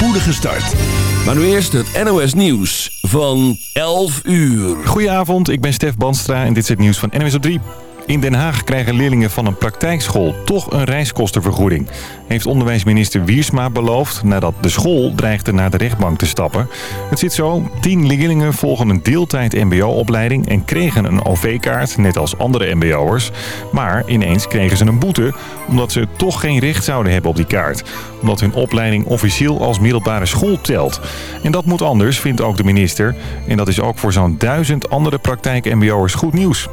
spoedige start. Maar nu eerst het NOS Nieuws van 11 uur. Goedenavond, ik ben Stef Banstra en dit is het nieuws van NOS op 3. In Den Haag krijgen leerlingen van een praktijkschool toch een reiskostenvergoeding. Heeft onderwijsminister Wiersma beloofd nadat de school dreigde naar de rechtbank te stappen. Het zit zo, tien leerlingen volgen een deeltijd mbo-opleiding en kregen een OV-kaart, net als andere mbo'ers. Maar ineens kregen ze een boete omdat ze toch geen recht zouden hebben op die kaart. Omdat hun opleiding officieel als middelbare school telt. En dat moet anders, vindt ook de minister. En dat is ook voor zo'n duizend andere praktijk-mbo'ers goed nieuws.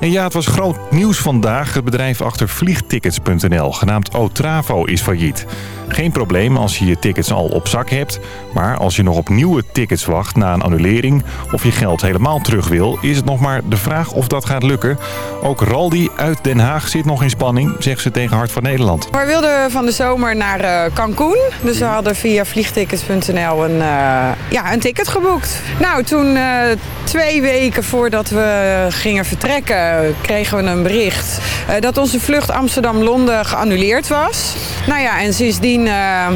En ja, het was groot nieuws vandaag. Het bedrijf achter vliegtickets.nl, genaamd Otravo, is failliet. Geen probleem als je je tickets al op zak hebt. Maar als je nog op nieuwe tickets wacht na een annulering... of je geld helemaal terug wil, is het nog maar de vraag of dat gaat lukken. Ook Raldi uit Den Haag zit nog in spanning, zegt ze tegen Hart van Nederland. We wilden van de zomer naar uh, Cancún. Dus we hadden via vliegtickets.nl een, uh, ja, een ticket geboekt. Nou, toen uh, twee weken voordat we gingen vertrekken... kregen we een bericht dat onze vlucht Amsterdam-Londen geannuleerd was. Nou ja, en sindsdien uh,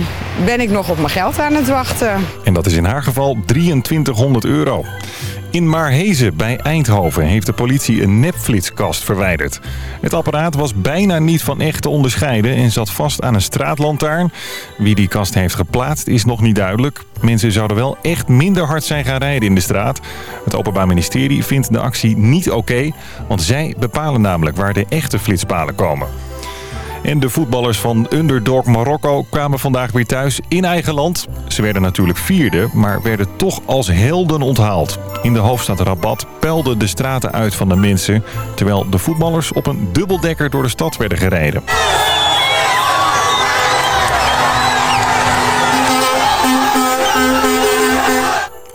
ben ik nog op mijn geld aan het wachten. En dat is in haar geval 2300 euro. In Maarhezen bij Eindhoven heeft de politie een nepflitskast verwijderd. Het apparaat was bijna niet van echt te onderscheiden en zat vast aan een straatlantaarn. Wie die kast heeft geplaatst is nog niet duidelijk. Mensen zouden wel echt minder hard zijn gaan rijden in de straat. Het Openbaar Ministerie vindt de actie niet oké, want zij bepalen namelijk waar de echte flitspalen komen. En de voetballers van Underdog Marokko kwamen vandaag weer thuis in eigen land. Ze werden natuurlijk vierde, maar werden toch als helden onthaald. In de hoofdstad Rabat peilden de straten uit van de mensen... terwijl de voetballers op een dubbeldekker door de stad werden gereden.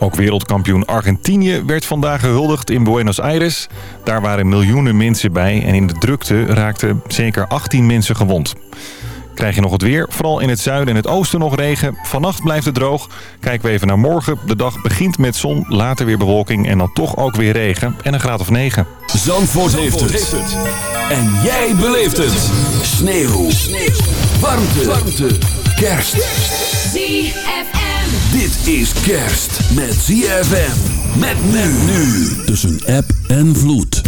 Ook wereldkampioen Argentinië werd vandaag gehuldigd in Buenos Aires. Daar waren miljoenen mensen bij en in de drukte raakten zeker 18 mensen gewond. Krijg je nog het weer, vooral in het zuiden en het oosten nog regen. Vannacht blijft het droog. Kijken we even naar morgen. De dag begint met zon, later weer bewolking en dan toch ook weer regen en een graad of 9. Zandvoort, heeft, het. En jij beleeft het. Sneeuw. Sneeuw. Warmte. Warmte. Kerst. ZFM. Dit is kerst met ZFM. Met men nu. Tussen app en vloed.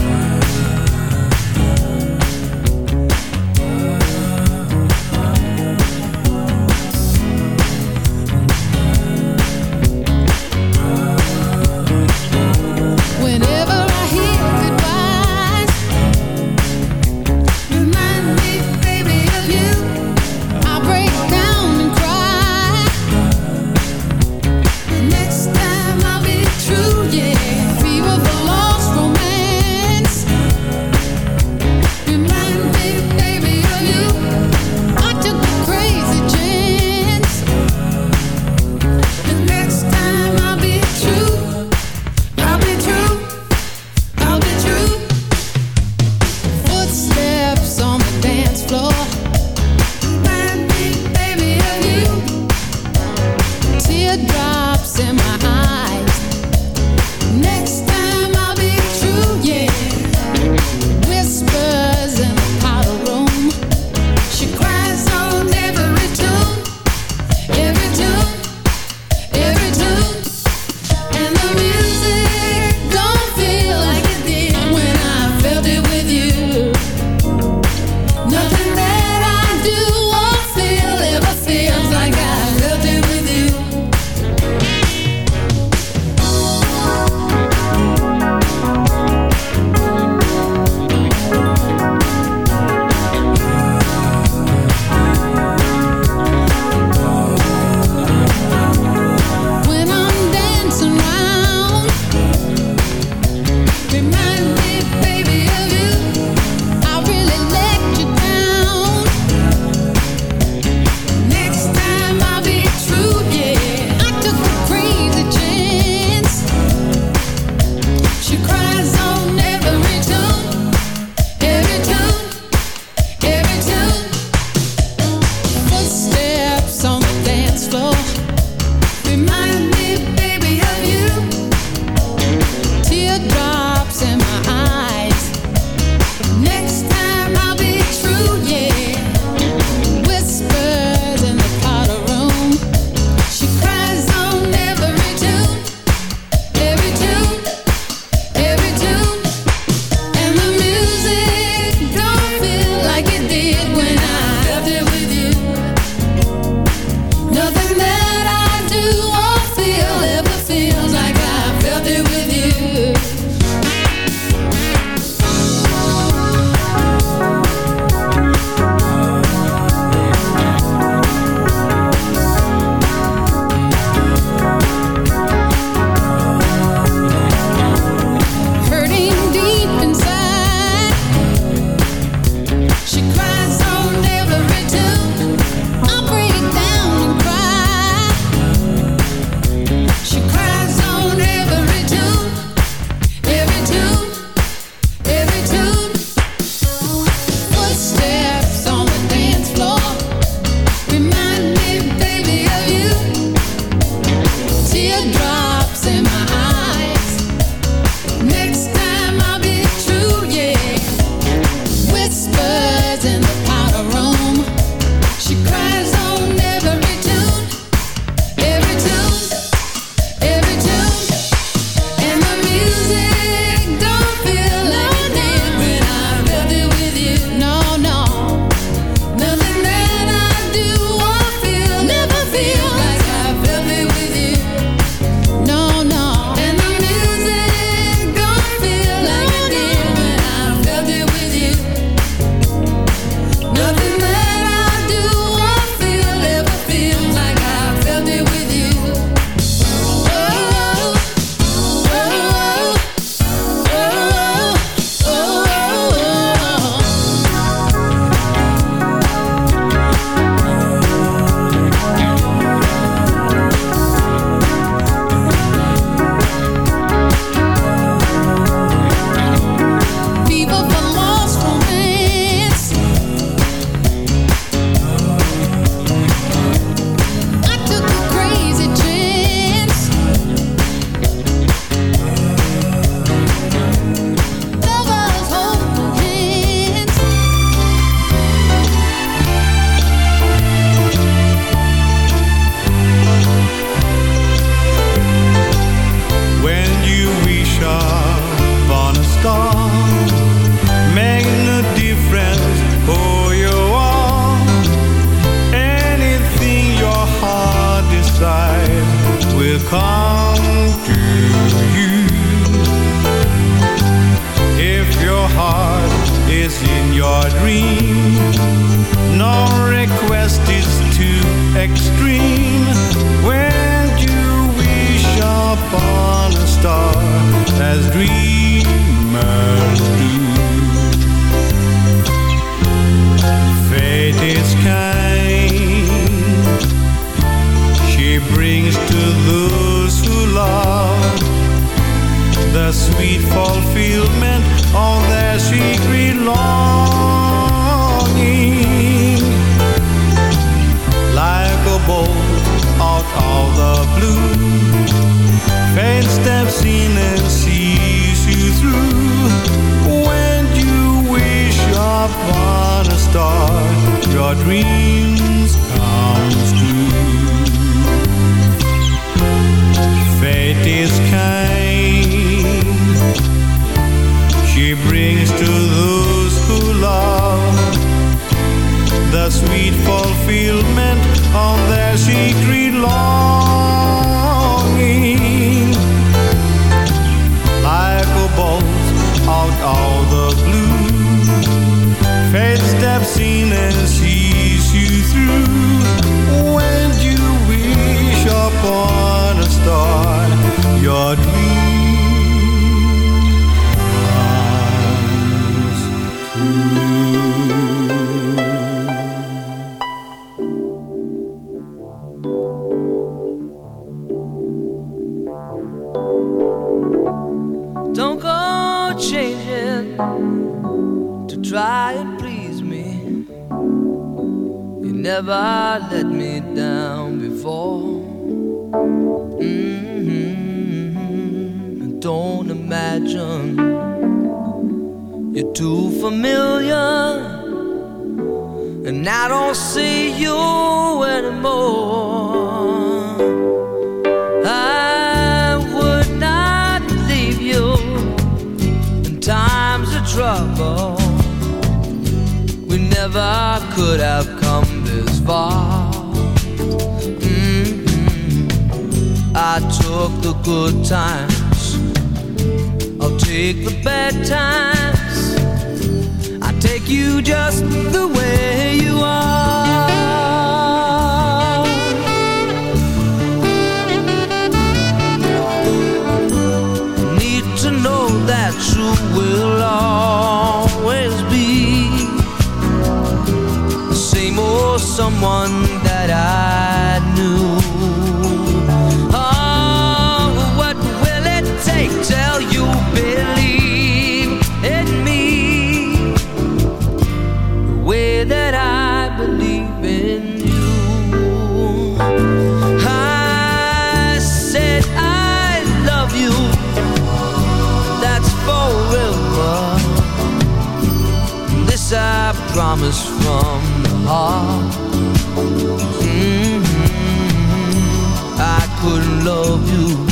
Love you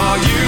Are you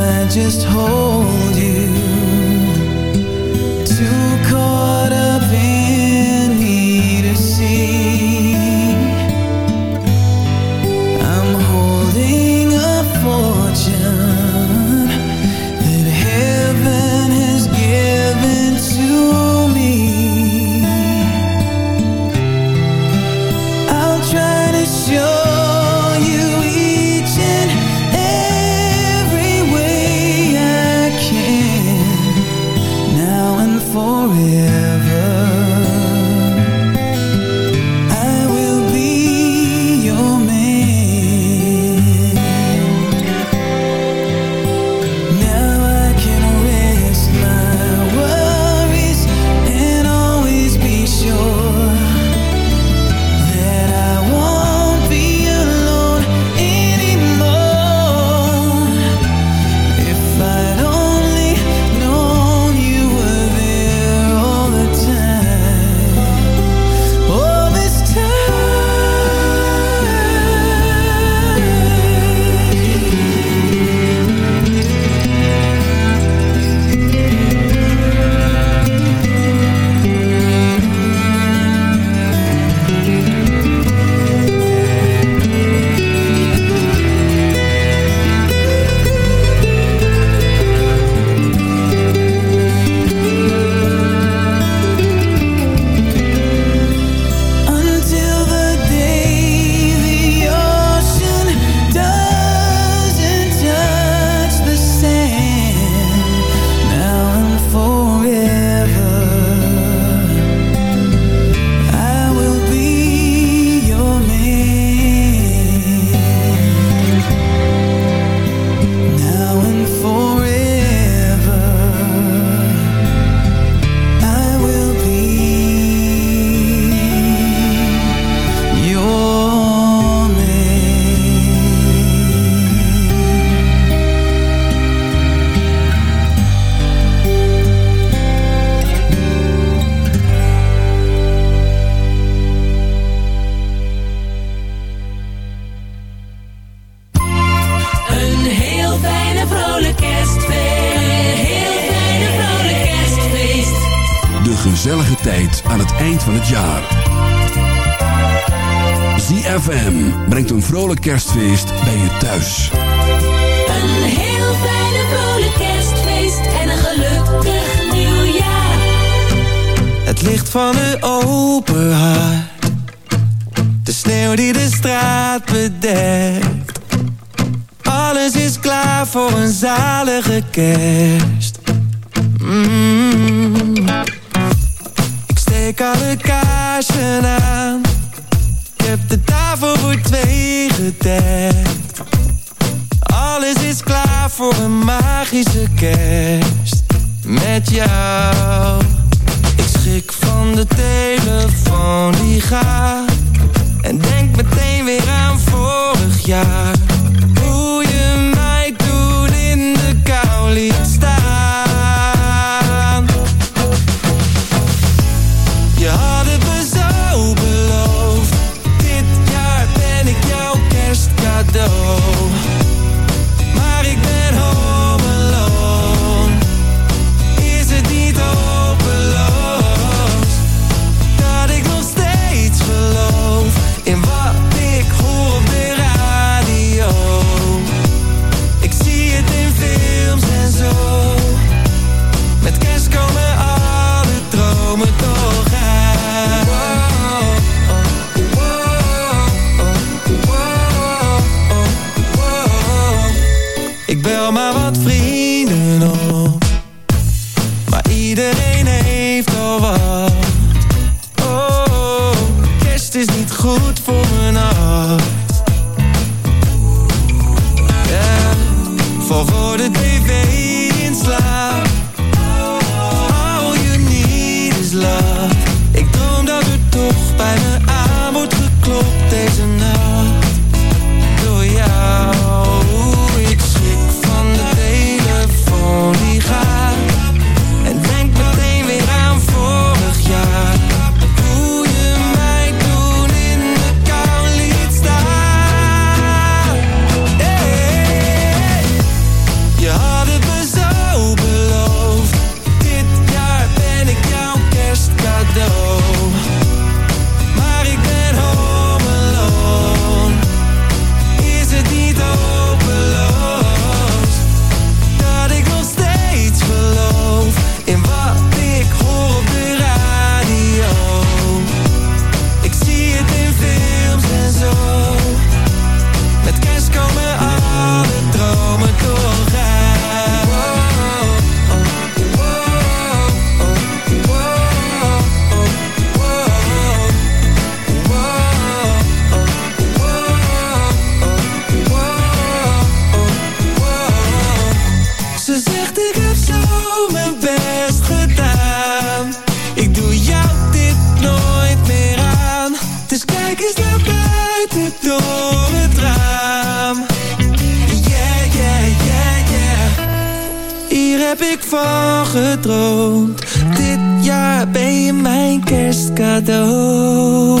I just hold you too close? gedroomd. Dit jaar ben je mijn kerstcadeau.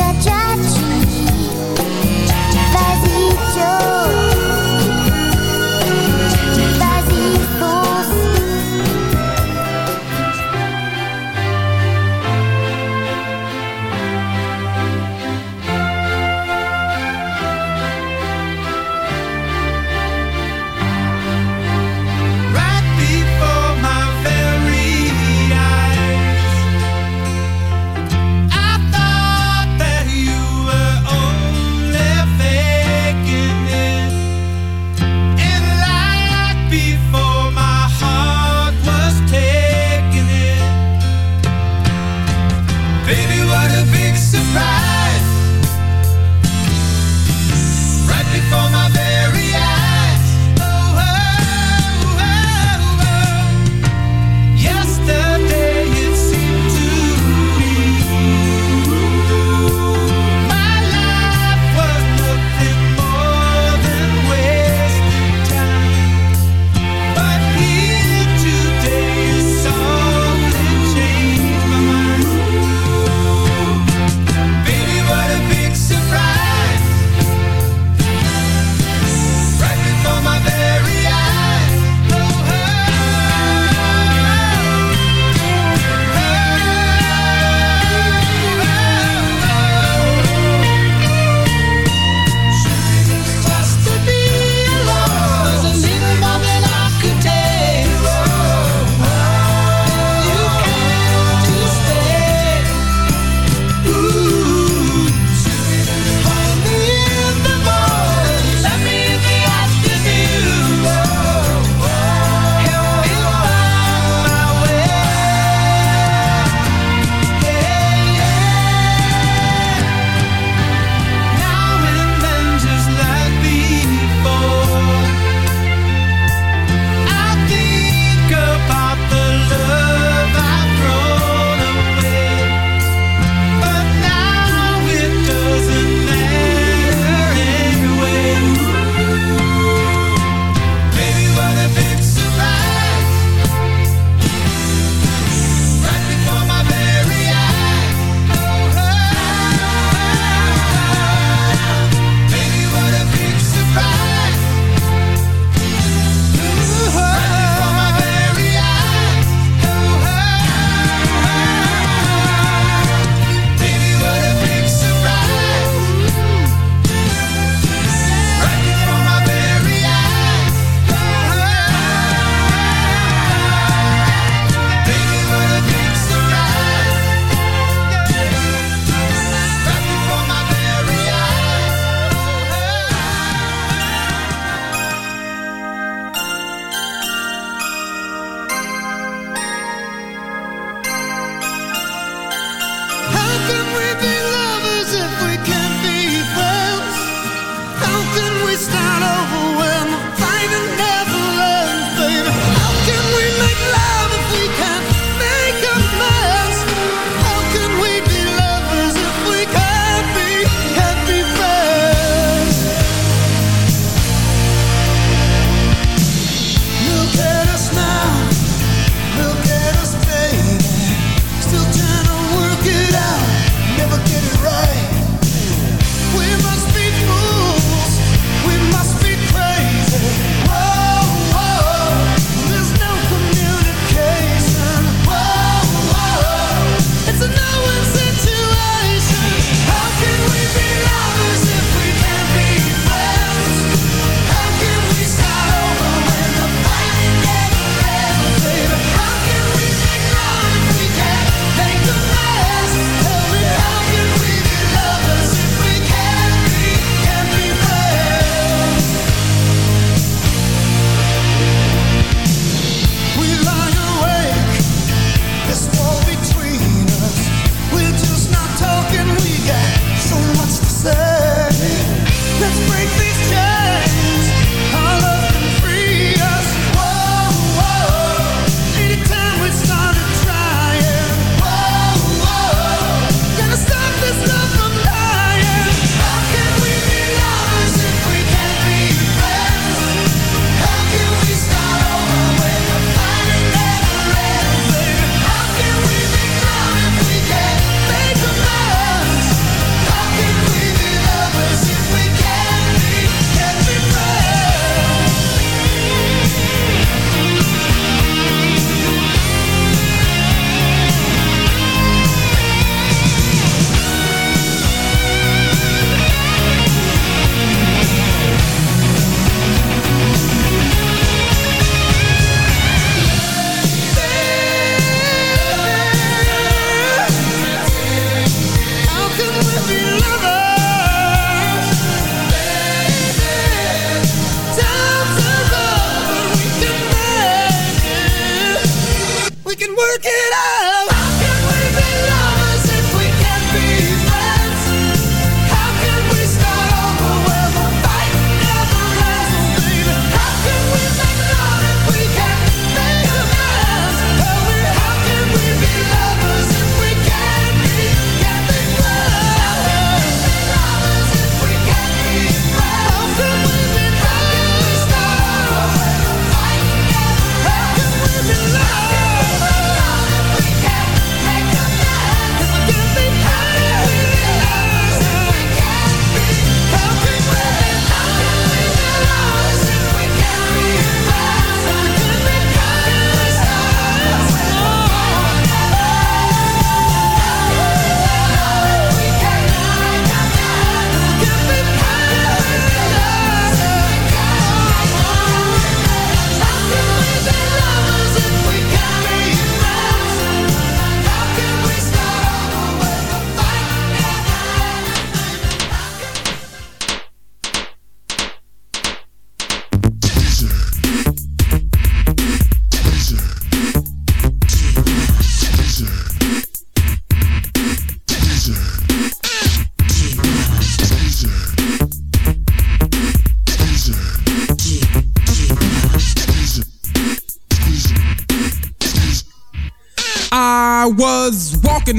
jajah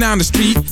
down the street,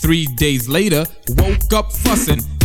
Three days later, woke up fussing,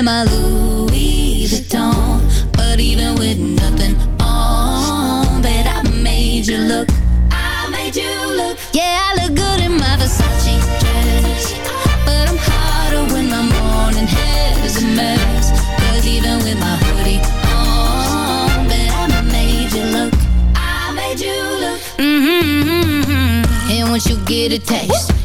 wear my Louis Vuitton. But even with nothing on, bet I made you look. I made you look. Yeah, I look good in my Versace dress. But I'm hotter when my morning a mess. Even with my hoodie on, bet I made you look. I made you look. Mm-hmm. And once you get a taste,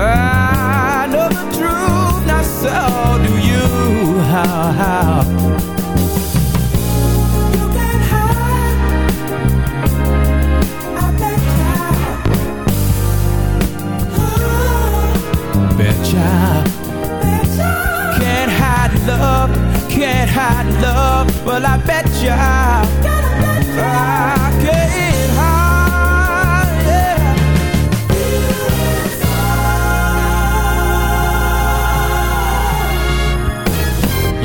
I know the truth, so do you. How, how? You can't hide. I bet ya. Betcha. Can't hide love, can't hide love. Well, I bet ya.